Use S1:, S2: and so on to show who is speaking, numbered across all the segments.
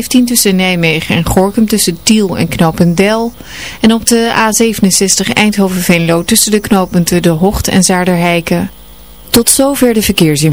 S1: 15 tussen Nijmegen en Gorkum tussen Tiel en Knopendel. En op de A67 Eindhoven-Veenlo tussen de knooppunten De Hocht en Zaarderheiken. Tot zover de verkeersin.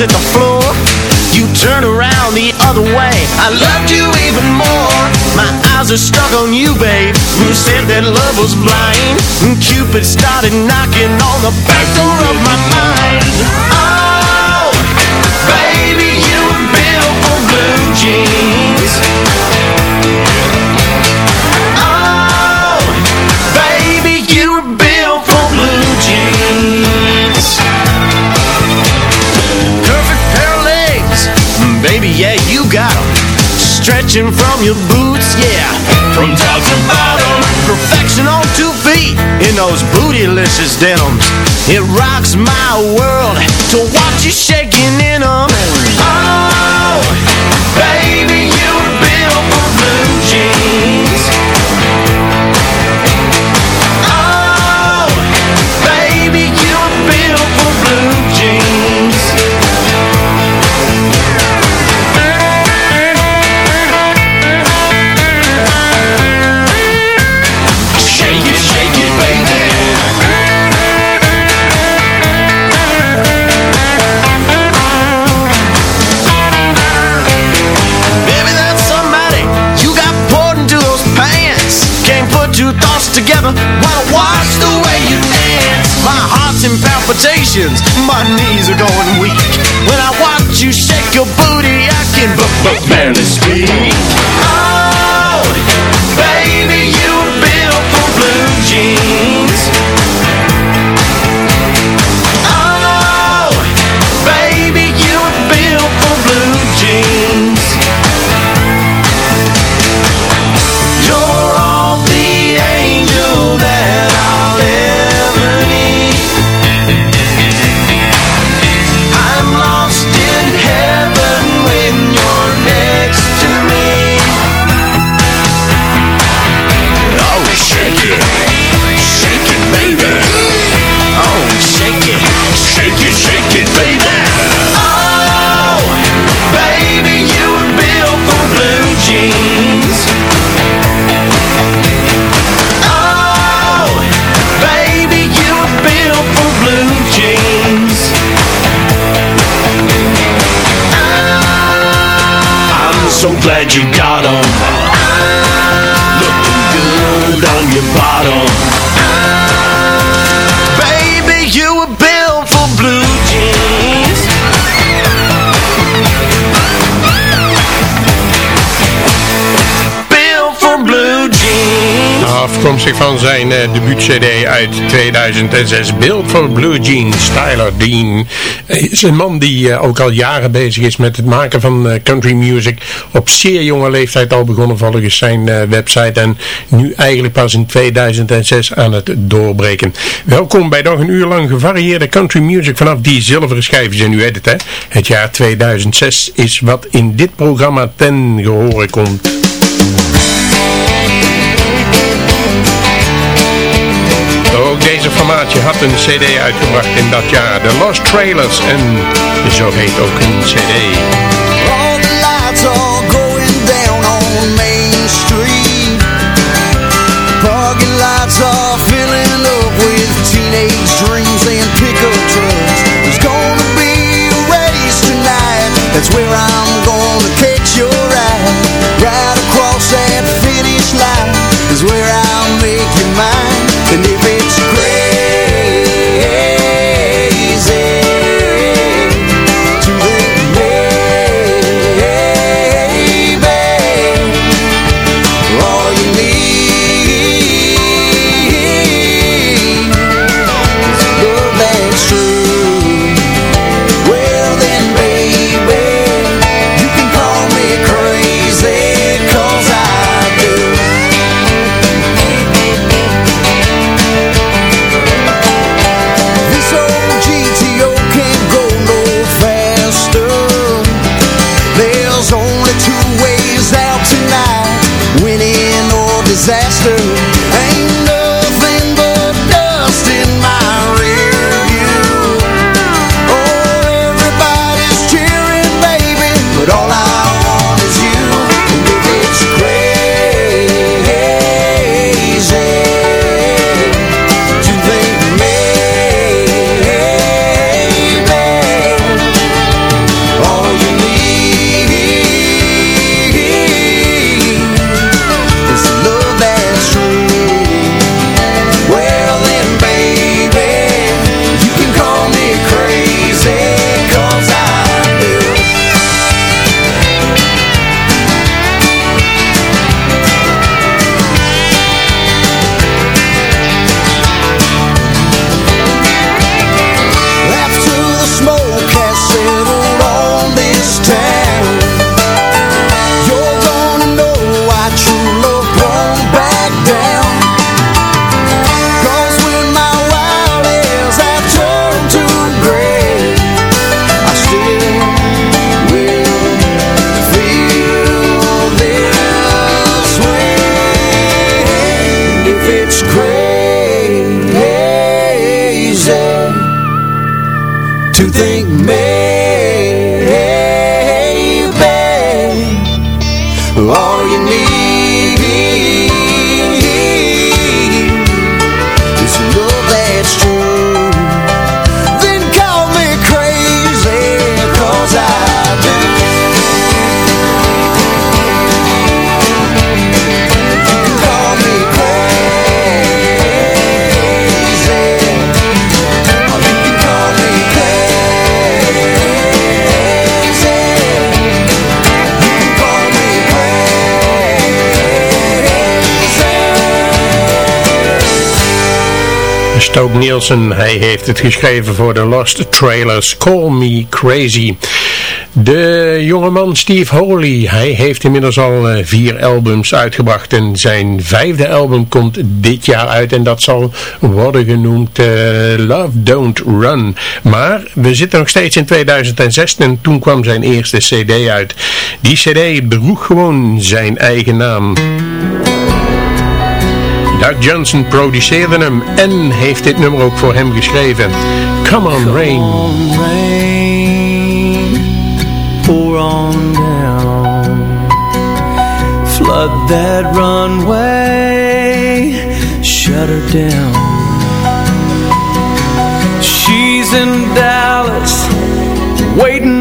S2: Hit the floor. You turn around the other way. I loved you even more. My eyes are stuck on you, babe. Who said that love was blind? And Cupid started knocking on the back door of my mind. Oh, baby, you were built for blue jeans. Stretching from your boots, yeah, from top to bottom. Perfection on two feet in those bootylicious denims. It rocks my world to watch you shaking In palpitations. My knees are going weak. When I watch you shake your booty, I can b b barely speak.
S3: Afkomstig van zijn uh, debuut-cd uit 2006, Build for Blue Jeans, Tyler Dean. is een man die uh, ook al jaren bezig is met het maken van uh, country music. Op zeer jonge leeftijd al begonnen volgens zijn website en nu eigenlijk pas in 2006 aan het doorbreken. Welkom bij nog een uur lang gevarieerde country music vanaf die zilveren schijfjes en u weet hè. Het jaar 2006 is wat in dit programma ten gehore komt. Formaatje had een cd uitgebracht in dat jaar. The Lost Trailers en zo heet ook een cd. All the lights are going down on Main Street Parking lights are filling up with teenage dreams and pickup trucks There's gonna be a race tonight That's where I'm gonna catch your Stoke Nielsen. Hij heeft het geschreven voor de Lost Trailers. Call Me Crazy. De jongeman Steve Holy, hij heeft inmiddels al eh, vier albums uitgebracht en zijn vijfde album komt dit jaar uit en dat zal worden genoemd uh, Love Don't Run. Maar we zitten nog steeds in 2006 en toen kwam zijn eerste cd uit. Die cd droeg gewoon zijn eigen naam. Johnson produceerde hem en heeft dit nummer ook voor hem geschreven. Come on Rain. Come on, rain pour on down Flood that runway Shut her down She's in Dallas Waiting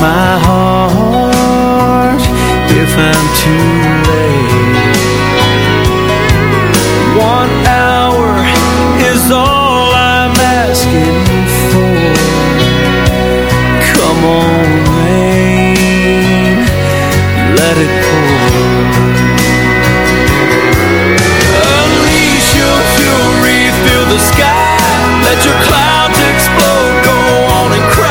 S4: my heart if I'm too late. One hour is all I'm asking for. Come on, rain, let it pour. Sky. Let your clouds explode, go on and.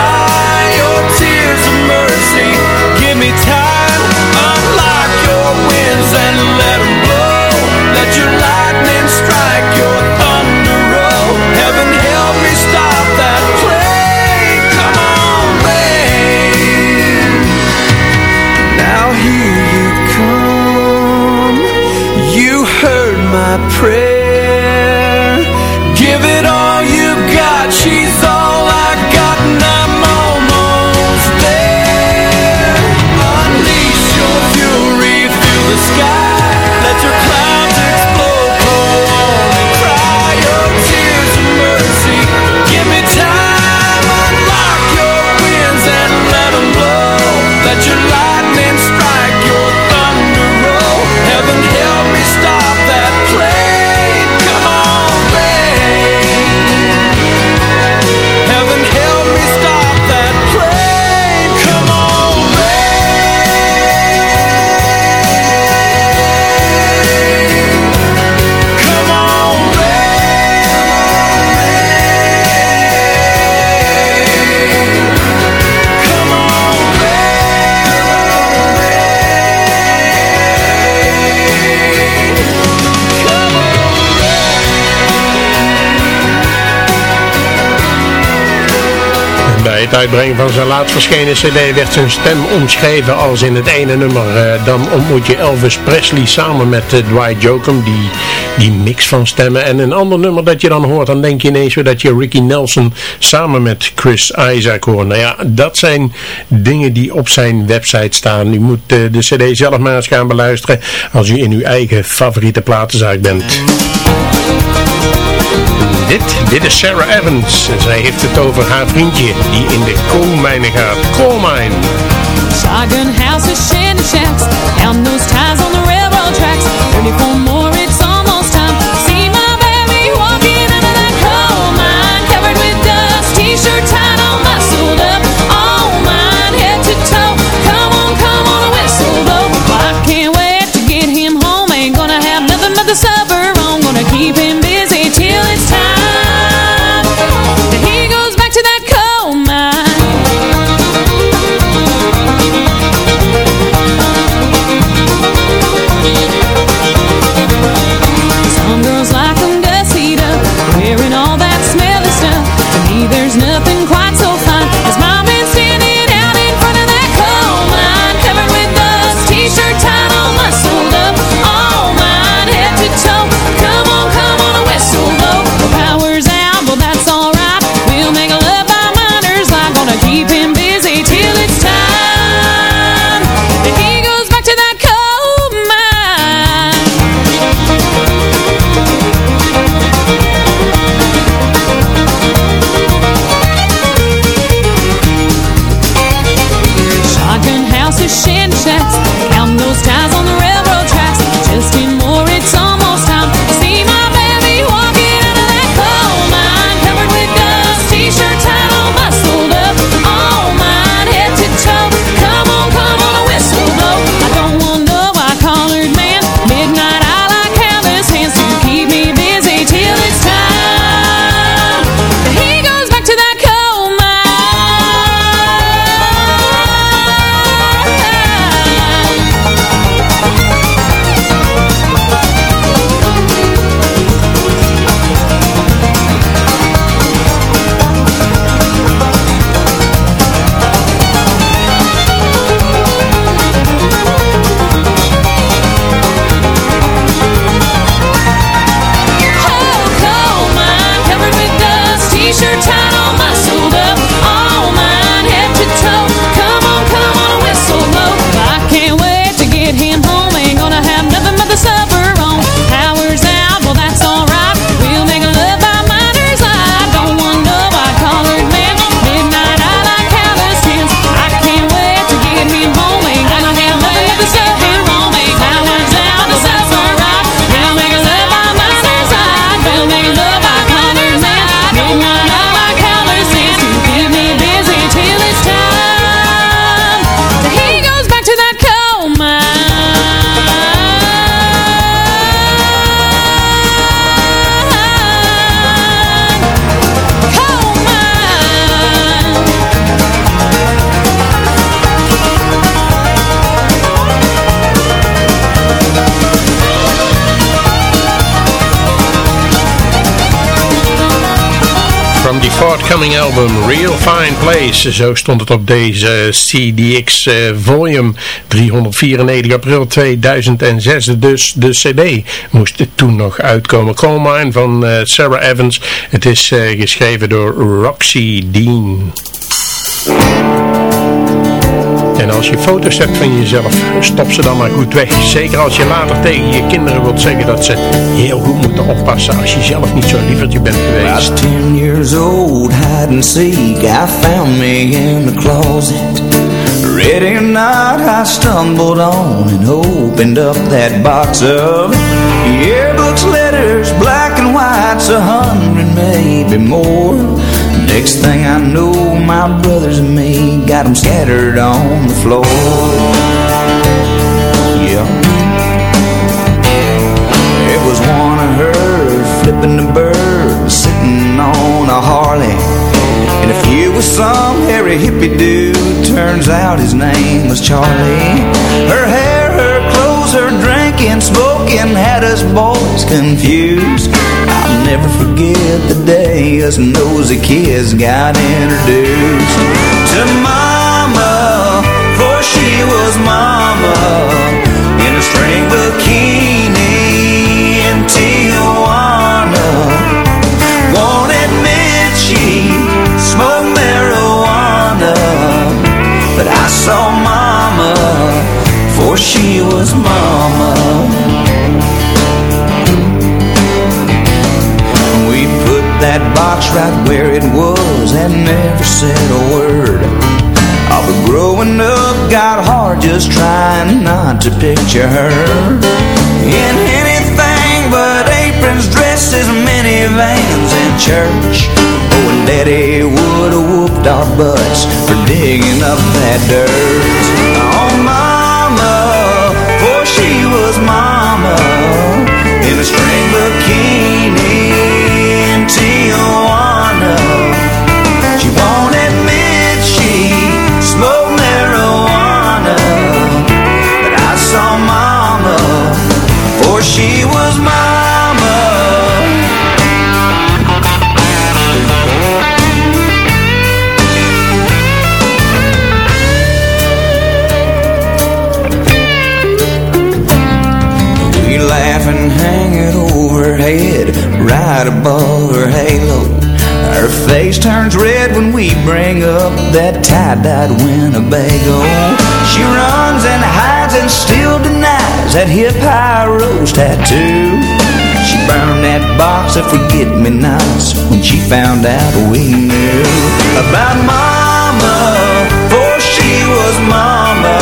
S5: uitbreng van zijn laatst verschenen cd werd zijn stem omschreven als in het ene nummer. Eh, dan ontmoet je Elvis Presley samen met eh, Dwight Jokum, die, die mix van stemmen. En een ander nummer dat je dan hoort, dan denk je ineens weer dat je Ricky Nelson samen met Chris Isaac hoort. Nou ja, dat zijn dingen die op zijn website staan. U moet eh, de cd zelf maar eens gaan beluisteren als u in uw eigen favoriete platenzaak bent dit? Is Sarah Evans. En zij heeft het over haar vriendje die in de koolmijnen gaat. Coalmine.
S6: Ties on the railroad tracks.
S5: Forthcoming album Real Fine Place. Zo stond het op deze CDX eh, Volume 394 april 2006. Dus de cd moest toen nog uitkomen. Coal Mine van uh, Sarah Evans. Het is uh, geschreven door Roxy Dean. En als je foto's hebt van jezelf, stop ze dan maar goed weg. Zeker als je later tegen je kinderen wilt zeggen dat ze heel goed moeten oppassen als je zelf niet zo lievertje bent geweest.
S3: I ten years old, hide and seek, I found me in the closet. Ready or not, I stumbled on and opened up that box of yearbooks, letters, black and whites, a hundred, maybe more. Next thing I know, my brothers and me got them scattered on the floor. Yeah. It was one of her flipping the bird, sitting on a Harley. And if you was some hairy hippie dude, turns out his name was Charlie. Her hair, her clothes, her drinking, smoking had us boys confused. Never forget the day us nosy kids got introduced to Mama, for she was Mama in a string bikini in Tijuana. Won't admit she smoked marijuana, but I saw Mama, for she was Mama. That box right where it was and never said a word. All but growing up got hard just trying not to picture her in anything but aprons, dresses, minivans, and church. Oh, and Daddy would have whooped our butts for digging up that dirt. Oh, Mama, for she was Mama in a string bikini. That Winnebago. She runs and hides and still denies that hip high rose tattoo. She burned that box of forget-me-nots when she found out we knew about Mama, for she was Mama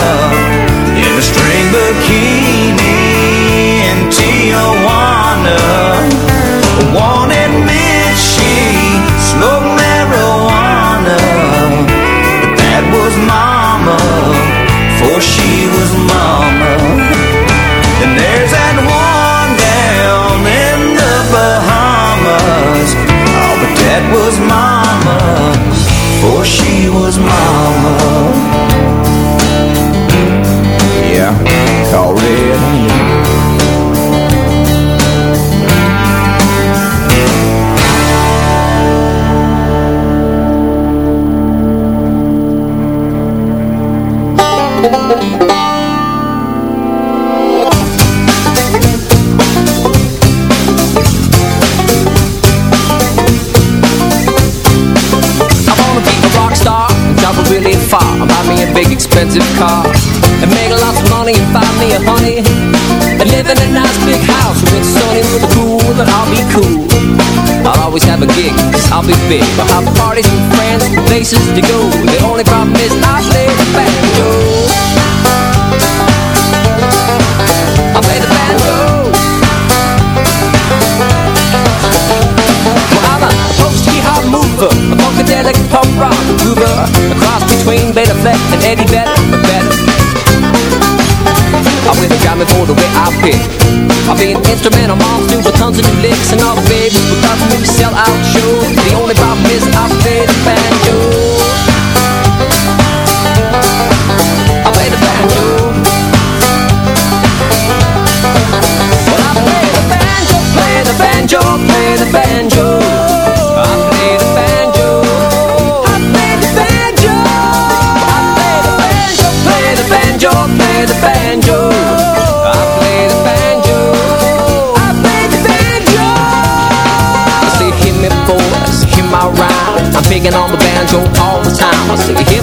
S3: in a string bikini in Tijuana won't for she was mama. Yeah, call
S7: expensive car. And make lots of money and find me a honey. And live in a nice big house With sunny, with a pool, then I'll be cool. I'll always have a gig, cause I'll be big. I'll have parties with friends, places to go. The only problem is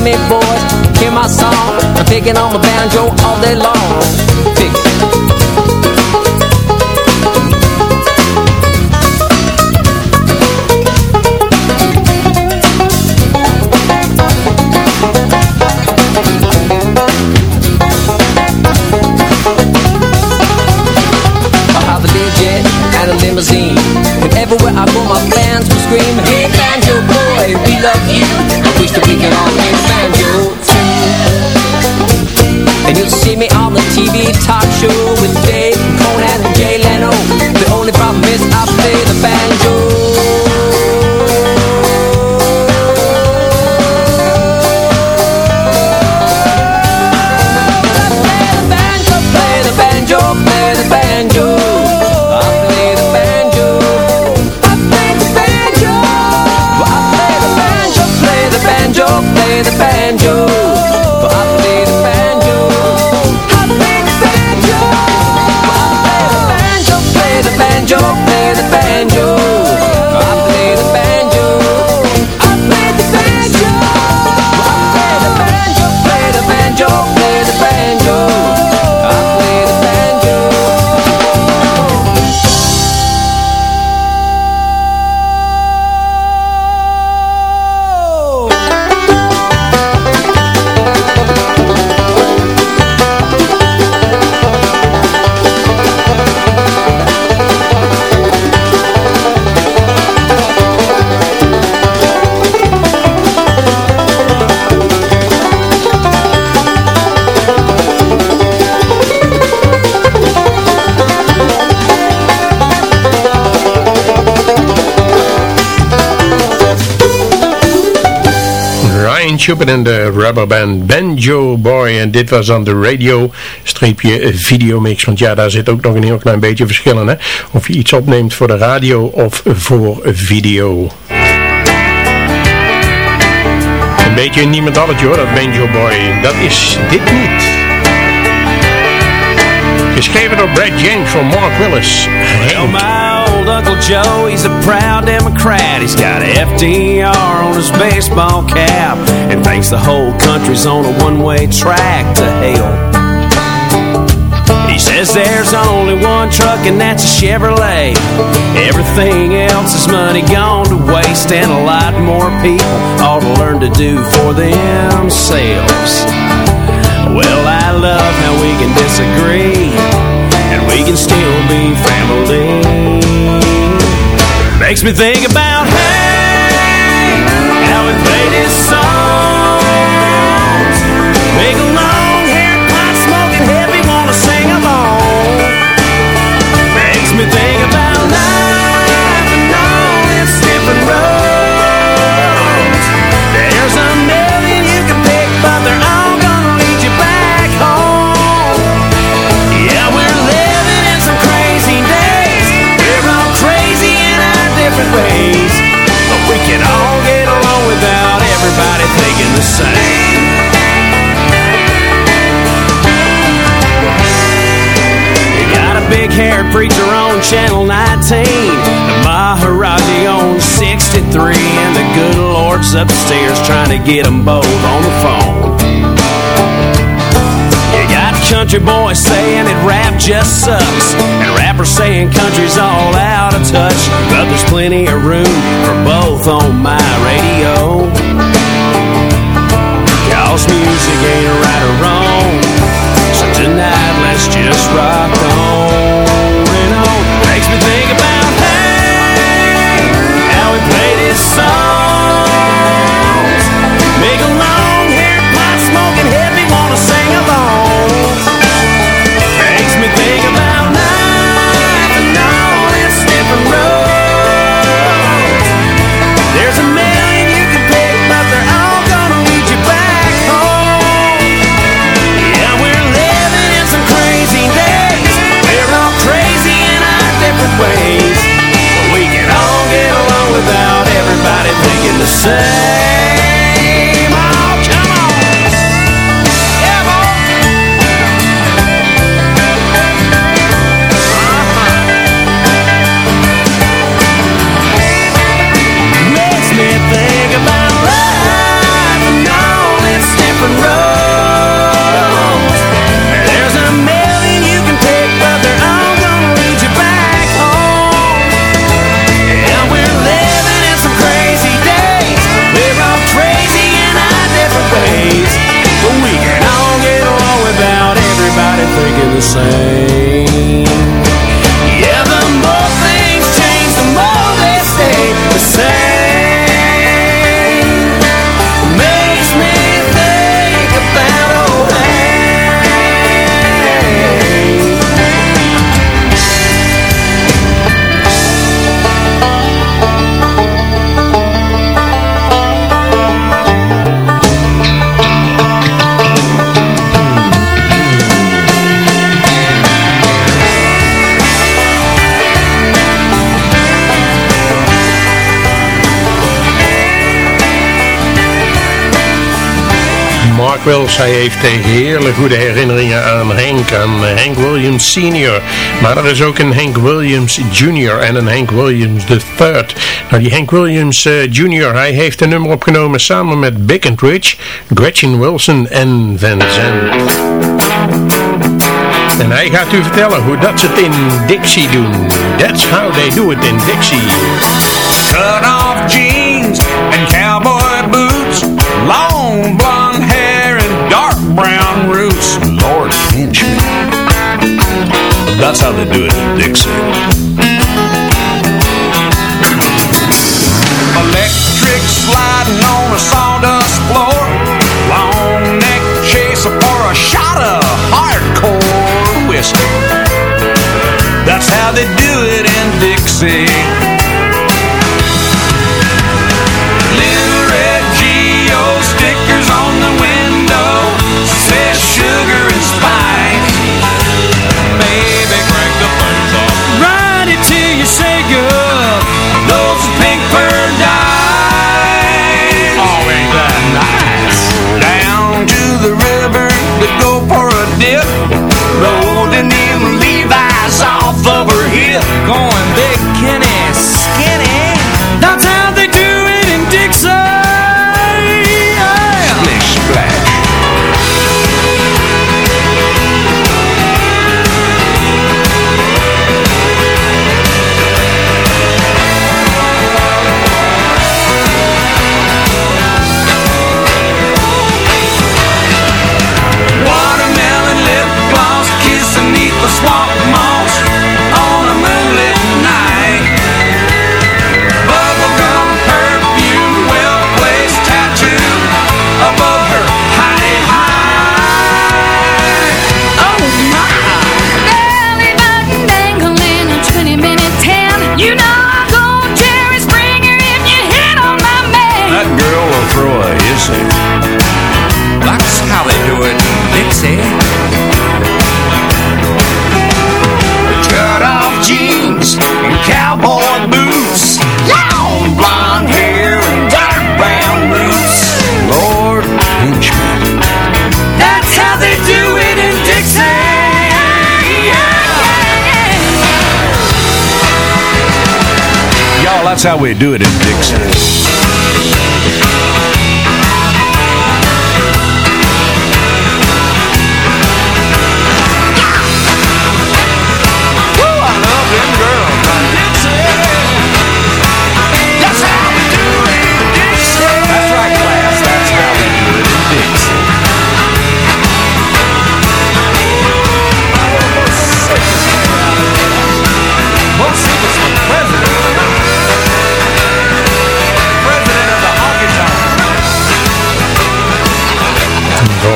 S7: me boys, hear my song. I'm picking on the banjo all day long.
S5: Chupin en de rubberband Banjo Boy. En dit was dan de radio streepje videomix. Want ja, daar zit ook nog een heel klein beetje verschil in. Hè? Of je iets opneemt voor de radio of voor video. Een beetje een niemendalletje hoor, dat Banjo Boy. Dat is dit niet. Geschreven door Brad James van Mark Willis.
S4: My old Uncle Joe, he's a proud Democrat. He's got FDR on his baseball cap and thinks the whole country's on a one-way track to hell. He says there's only one truck and that's a Chevrolet. Everything else is money gone to waste and a lot more people ought to learn to do for themselves. Well, I love how we can disagree and we can still be family. Makes me think about to get them both on the phone. You got country boys saying that rap just sucks. And rappers saying country's all out of touch. But there's plenty of room for both on my radio. Cause music ain't right or wrong. So tonight let's just rock
S8: say
S5: Mark Wells, hij heeft hele goede herinneringen aan Hank, aan Hank Williams Sr. Maar er is ook een Hank Williams Jr. en een Hank Williams III. Nou, die Hank Williams eh, Jr., hij heeft een nummer opgenomen samen met Big and Rich, Gretchen Wilson en Van Zandt. En hij gaat u vertellen hoe dat ze het in Dixie doen. That's how they do it in Dixie.
S4: That's how they do it in Dixie. Electric sliding on a sawdust floor, long neck chaser for a shot of hardcore whiskey. That's how they do it in Dixie. Of her that's how we do it in Dixie.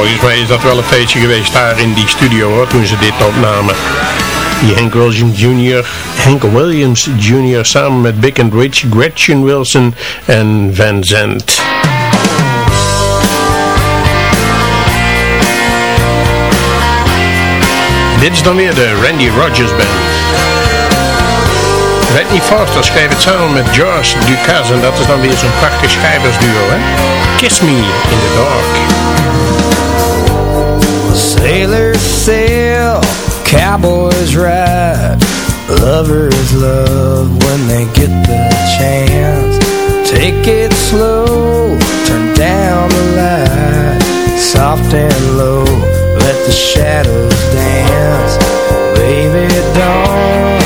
S5: Volgens mij is dat wel een feestje geweest daar in die studio hoor, toen ze dit opnamen. Die Hank Williams Jr., Hank Williams Jr. samen met Big and Rich, Gretchen Wilson en Van Zandt. Dit is dan weer de Randy Rogers Band. Whitney Foster schreef het samen met George Dukas en dat is dan weer zo'n prachtig schrijversduo hè. Kiss Me in the Dark.
S8: Sailors sail, cowboys ride. Lovers love when they get the chance. Take it slow, turn down the light. Soft and low, let the shadows dance. Baby, don't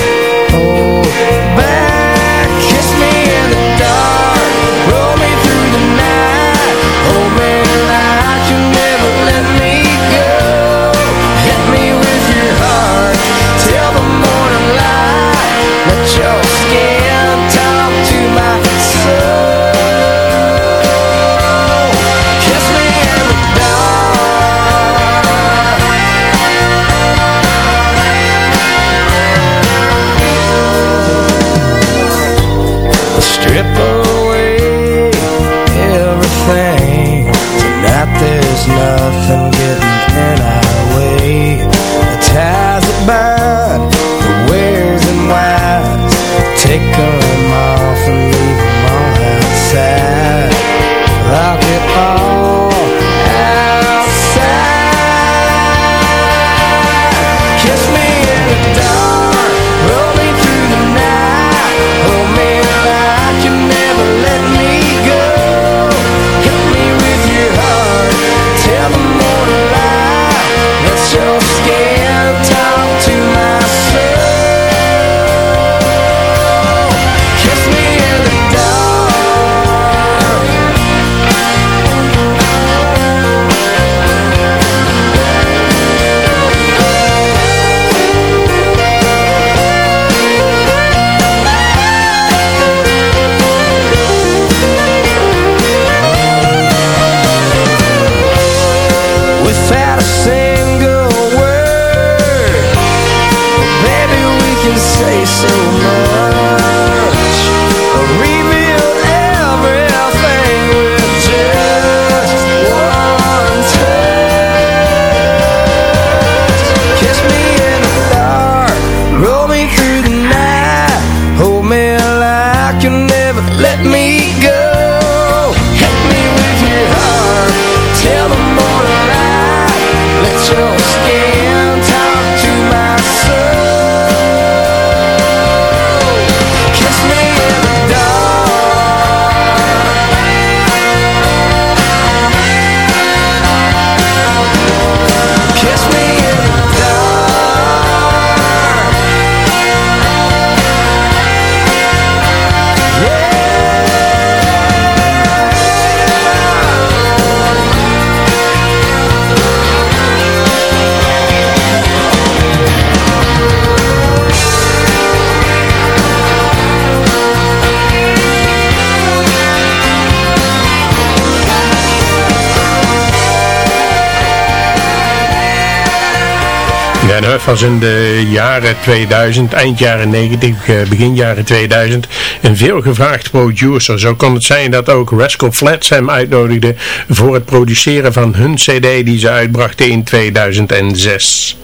S5: Dan Huff was in de jaren 2000, eind jaren 90, eh, begin jaren 2000 een veelgevraagd producer. Zo kon het zijn dat ook Rascal Flats hem uitnodigde voor het produceren van hun cd die ze uitbrachten in 2006.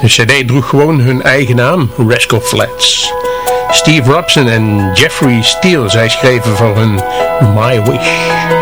S5: De cd droeg gewoon hun eigen naam, Rascal Flats. Steve Robson en Jeffrey Steele, zij schreven voor hun My Wish.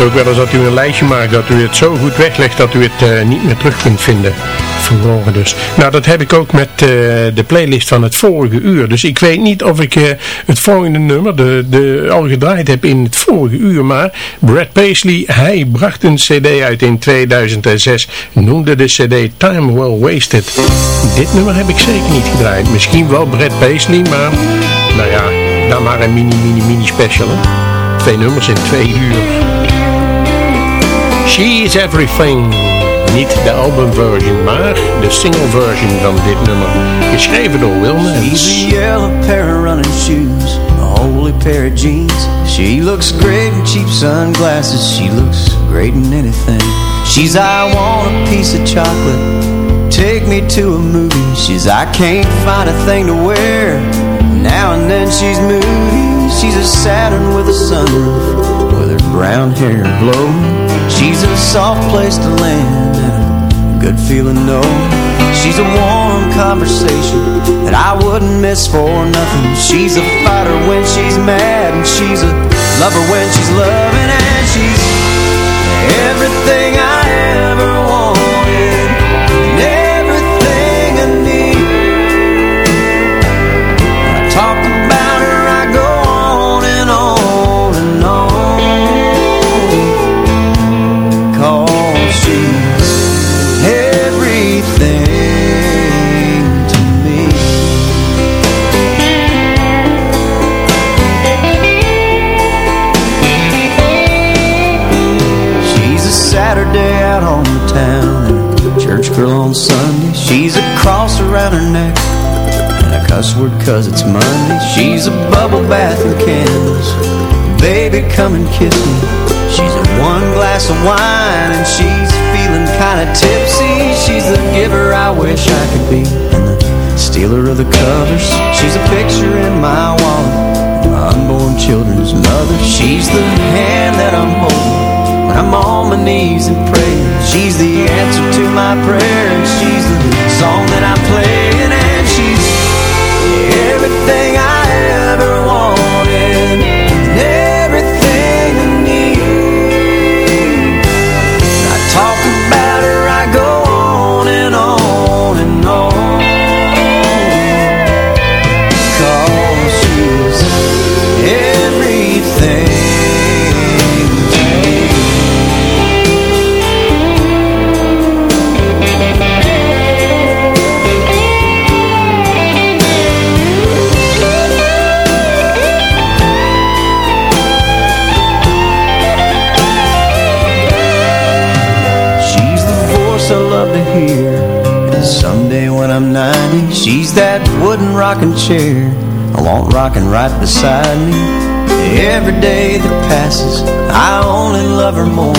S5: Ook wel eens dat u een lijstje maakt, dat u het zo goed weglegt dat u het eh, niet meer terug kunt vinden? Verloren dus. Nou, dat heb ik ook met eh, de playlist van het vorige uur. Dus ik weet niet of ik eh, het volgende nummer de, de, al gedraaid heb in het vorige uur. Maar Brad Paisley, hij bracht een cd uit in 2006. Noemde de cd Time Well Wasted. Dit nummer heb ik zeker niet gedraaid. Misschien wel Brad Paisley, maar nou ja, dan maar een mini, mini, mini special. Twee nummers in twee uur. She is Everything. Niet de albumversion, maar de single version van dit nummer. Geschreven door Wil Nance.
S3: She's a yellow pair of running shoes, a holy pair of jeans. She looks great in cheap sunglasses. She looks great in anything. She's I want a piece of chocolate. Take me to a movie. She's I can't find a thing to wear. Now and then she's moody. She's a Saturn with a sunroof, with her brown hair blowing. She's a soft place to land and a good feeling, no. She's a warm conversation that I wouldn't miss for nothing. She's a fighter when she's mad, and she's a lover when she's loving, and she's everything I ever and a church girl on Sunday. She's a cross around her neck and a cuss word cause it's Monday. She's a bubble bath and candles. Baby, come and kiss me. She's a one glass of wine and she's feeling kinda tipsy. She's the giver I wish I could be and the stealer of the covers. She's a picture in my wallet, my unborn children's mother. She's the hand that I'm holding I'm on my knees and praying. She's the answer to my prayer and she's the song that I'm playing and she's everything I ever wanted chair. I want rocking right beside me. Every day that passes, I only love her more.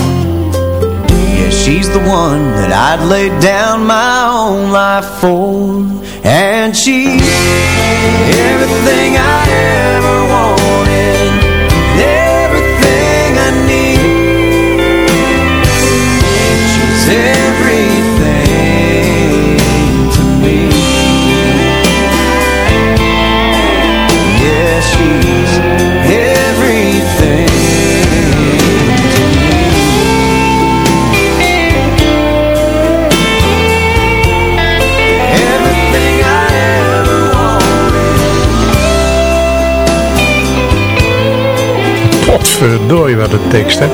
S3: Yeah, she's the one that I'd lay down my own life for. And she's everything I ever wanted,
S5: Potverdorie wat een tekst, hè?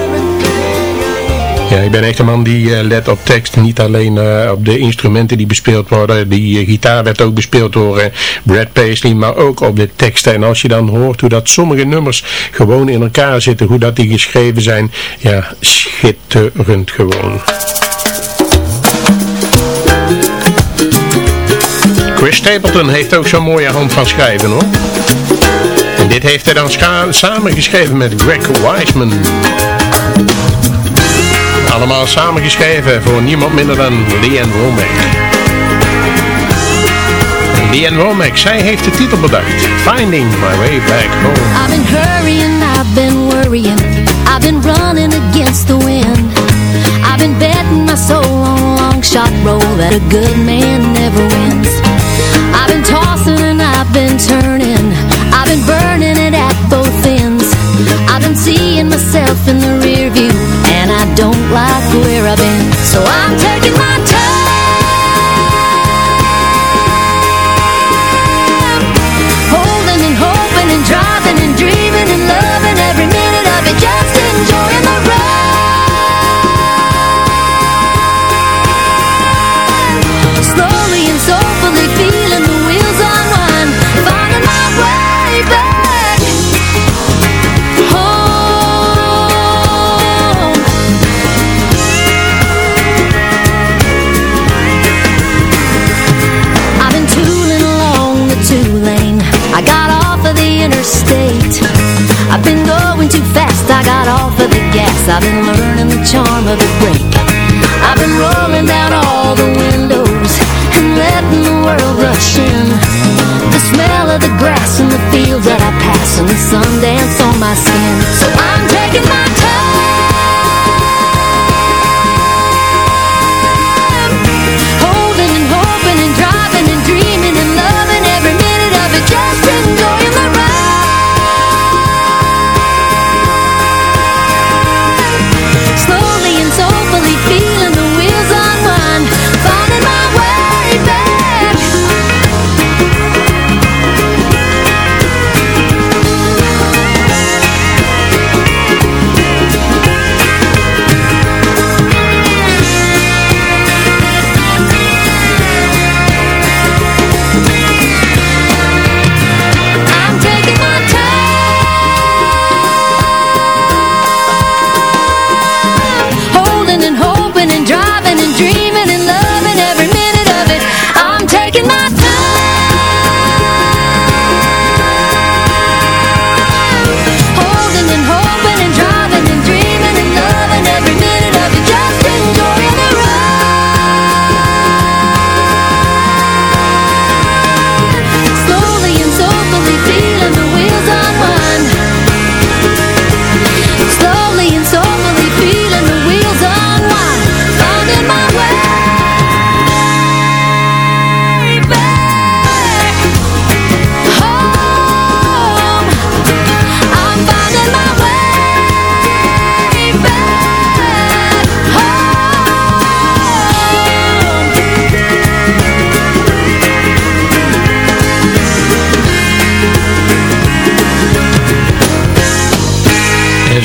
S5: Ja, ik ben echt een man die eh, let op tekst. Niet alleen eh, op de instrumenten die bespeeld worden. Die eh, gitaar werd ook bespeeld door Brad Paisley. Maar ook op de teksten. En als je dan hoort hoe dat sommige nummers gewoon in elkaar zitten. Hoe dat die geschreven zijn. Ja, schitterend gewoon. Chris Stapleton heeft ook zo'n mooie hand van schrijven hoor. Dit heeft hij dan samengeschreven met Greg Wiseman. Allemaal samengeschreven voor niemand minder dan Leanne Womack. Leanne Womack, zij heeft de titel bedacht. Finding My Way Back Home.
S9: I've been hurrying, I've been worrying I've been running against the wind I've been betting my soul on a long shot roll That a good man never wins I've been tossing and I've been turning been burning it at both ends. I've been seeing myself in the rear view And I don't like where I've been. So I'm taking my time the break I've been rolling down all the windows And letting the world rush in. The smell of the grass the fields that I pass And the sun dance on my skin. So I'm taking my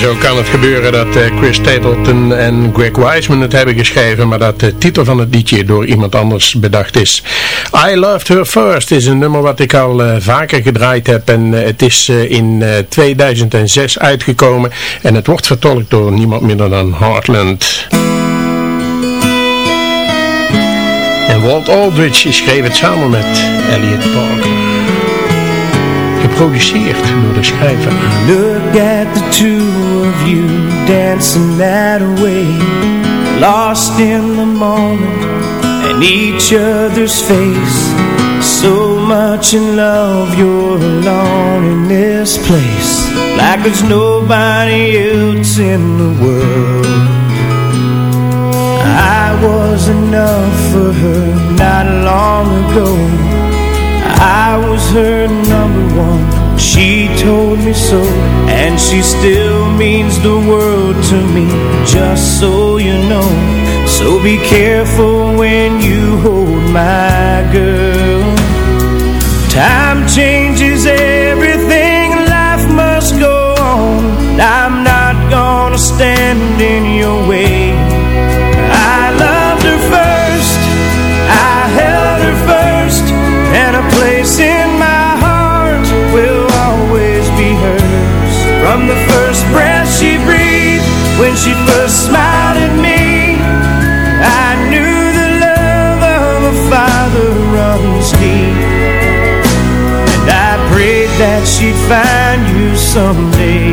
S5: zo kan het gebeuren dat eh, Chris Stapleton en Greg Wiseman het hebben geschreven, maar dat de titel van het liedje door iemand anders bedacht is. I Loved Her First is een nummer wat ik al eh, vaker gedraaid heb en eh, het is eh, in eh, 2006 uitgekomen en het wordt vertolkt door niemand minder dan Heartland. En Walt Aldridge schreef het samen met Elliot Parker. Geproduceerd door de schrijver.
S10: Look at the you dancing that way Lost in the moment and each other's face. So much in love you're alone in this place Like there's nobody else in the world. I was enough for her not long ago. I was her number one She told me so And she still means the world to me Just so you know. So be careful when you hold my girl. Time changes From the first breath she breathed When she first smiled at me I knew the love of a father runs deep And I prayed that she'd find you someday.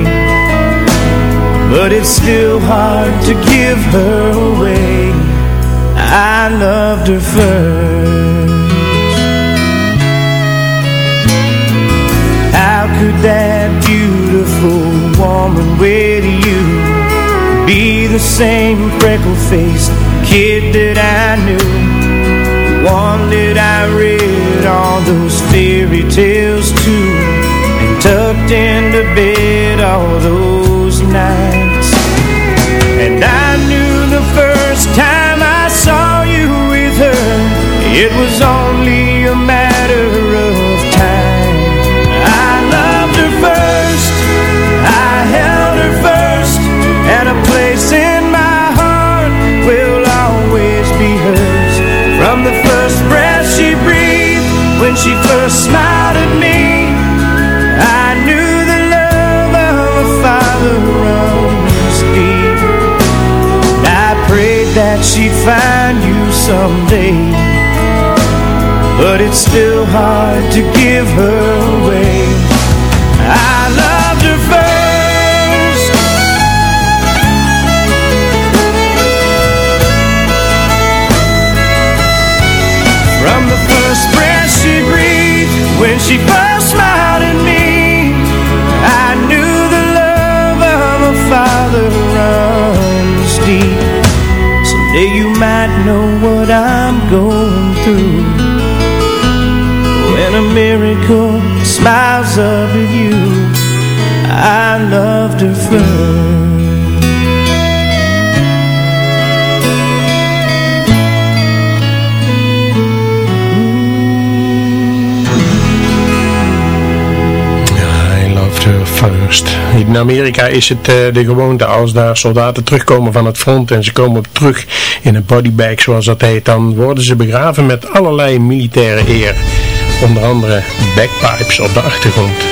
S10: But it's still hard to give her away. I loved her first. How could that beautiful woman with you. Be the same freckle-faced kid that I knew. One that I read all those fairy tales to. And tucked into bed all those nights. And I knew the first time I saw you with her It was only a matter someday. But it's still hard to give her
S4: miracle smiles up you. I loved her first I loved her
S3: first. In Amerika is het eh, de gewoonte als daar soldaten terugkomen van het front en ze komen terug in een bodybag zoals dat heet, dan worden ze begraven met allerlei militaire eer onder andere backpipes op de achtergrond.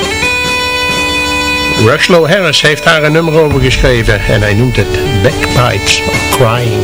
S3: Rushlow Harris heeft daar een nummer over geschreven en hij noemt het Backpipes Crying.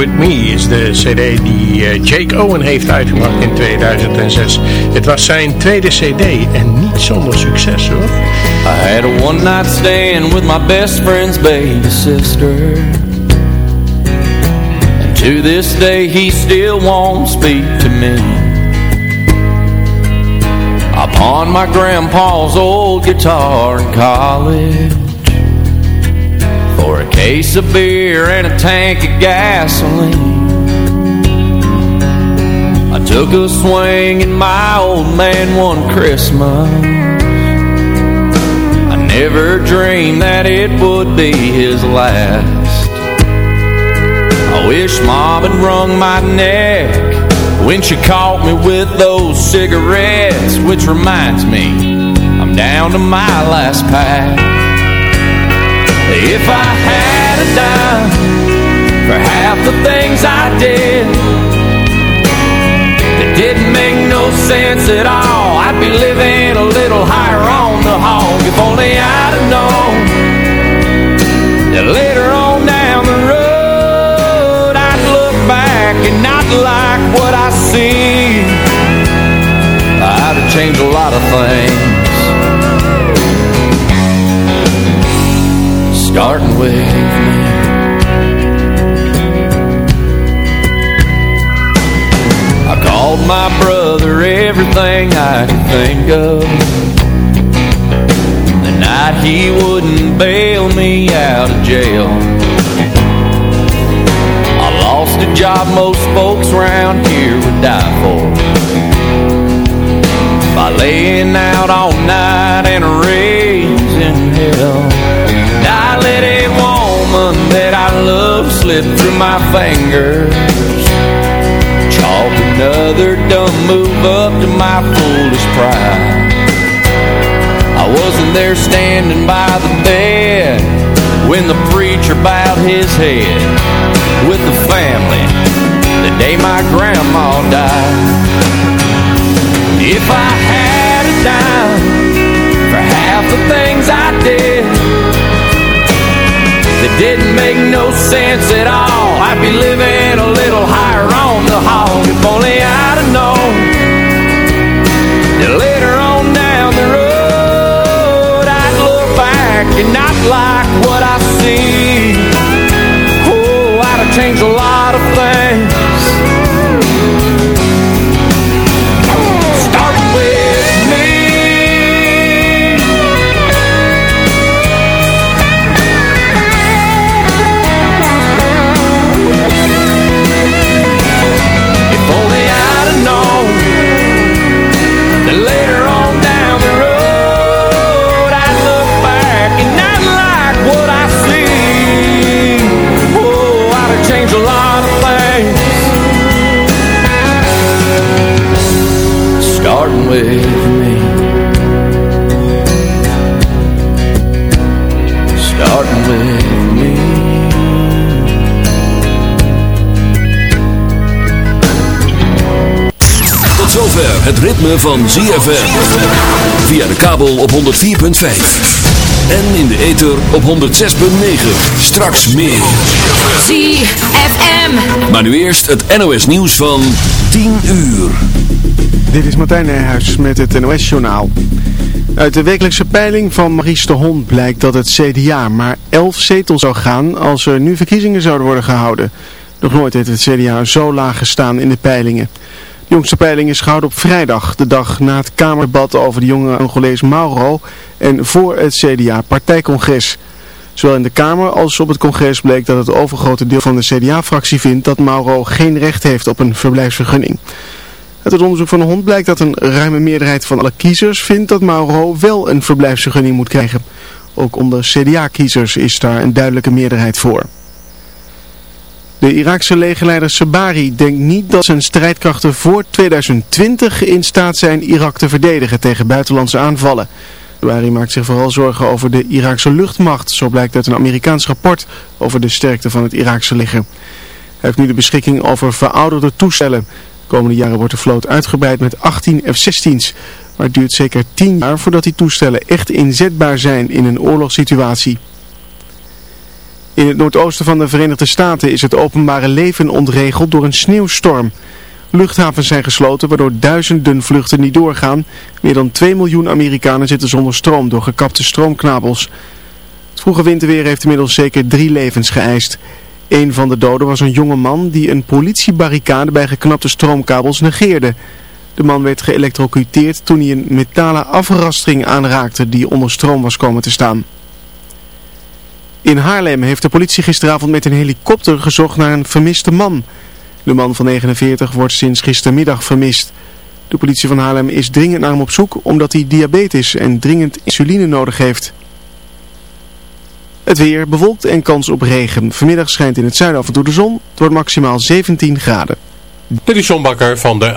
S3: With Me is de cd die eh, Jake Owen heeft uitgebracht in 2006. Het was zijn tweede cd en niet zonder succes hoor.
S4: I had a one night stand with my best friend's baby sister. And to this day he still won't speak to me. Upon my grandpa's old guitar in college. Or a case of beer and a tank of gasoline. I took a swing at my old man one Christmas. I never dreamed that it would be his last. I wish Mom had wrung my neck When she caught me with those cigarettes Which reminds me, I'm down to my last pack. If I had a dime for half the things I did that didn't make no sense at all, I'd be living a little higher on the hog. If only I'd have known that later on down the road I'd look back and not like what I see. I'd have changed a lot of things. Starting with me. I called my brother everything I could think of. The night he wouldn't bail me out of jail. I lost a job most folks around here would die for. By laying out all night and raising hell. I let a woman that I love slip through my fingers. Chalk another dumb move up to my foolish pride. I wasn't there standing by the bed when the preacher bowed his head with the family the day my grandma died. If I had a dime for half the things I that didn't make no sense at all, I'd be living a little higher on the hog. If only I'd have known that later on down the road I'd look back and not like what I see. Oh, I'd have changed a lot of things. Changed a lot of things. Starting with me. Starting with me.
S11: Tot zover het ritme van ZFM. Via de kabel op 104.5. En in de ether op 106.9. Straks meer.
S12: ZFM.
S11: Maar nu eerst het NOS nieuws van 10 uur.
S13: Dit is Martijn Nijhuis met het NOS-journaal. Uit de wekelijkse peiling van Maurice de Hond blijkt dat het CDA maar 11 zetels zou gaan als er nu verkiezingen zouden worden gehouden. Nog nooit heeft het CDA zo laag gestaan in de peilingen. Jongste peiling is gehouden op vrijdag, de dag na het Kamerdebat over de jonge Angolees Mauro en voor het CDA-partijcongres. Zowel in de Kamer als op het congres bleek dat het overgrote deel van de CDA-fractie vindt dat Mauro geen recht heeft op een verblijfsvergunning. Uit het onderzoek van de hond blijkt dat een ruime meerderheid van alle kiezers vindt dat Mauro wel een verblijfsvergunning moet krijgen. Ook onder CDA-kiezers is daar een duidelijke meerderheid voor. De Iraakse legerleider Sabari denkt niet dat zijn strijdkrachten voor 2020 in staat zijn Irak te verdedigen tegen buitenlandse aanvallen. Sabari maakt zich vooral zorgen over de Iraakse luchtmacht, zo blijkt uit een Amerikaans rapport over de sterkte van het Iraakse leger. Hij heeft nu de beschikking over verouderde toestellen. De komende jaren wordt de vloot uitgebreid met 18 F-16's. Maar het duurt zeker 10 jaar voordat die toestellen echt inzetbaar zijn in een oorlogssituatie. In het noordoosten van de Verenigde Staten is het openbare leven ontregeld door een sneeuwstorm. Luchthavens zijn gesloten waardoor duizenden vluchten niet doorgaan. Meer dan 2 miljoen Amerikanen zitten zonder stroom door gekapte stroomknabels. Het vroege winterweer heeft inmiddels zeker drie levens geëist. Een van de doden was een jonge man die een politiebarricade bij geknapte stroomkabels negeerde. De man werd geëlectrocuteerd toen hij een metalen afrastering aanraakte die onder stroom was komen te staan. In Haarlem heeft de politie gisteravond met een helikopter gezocht naar een vermiste man. De man van 49 wordt sinds gistermiddag vermist. De politie van Haarlem is dringend naar hem op zoek omdat hij diabetes en dringend insuline nodig heeft. Het weer bewolkt en kans op regen. Vanmiddag schijnt in het zuiden af en toe de zon. Het wordt maximaal 17 graden.
S12: Dit is John Bakker van de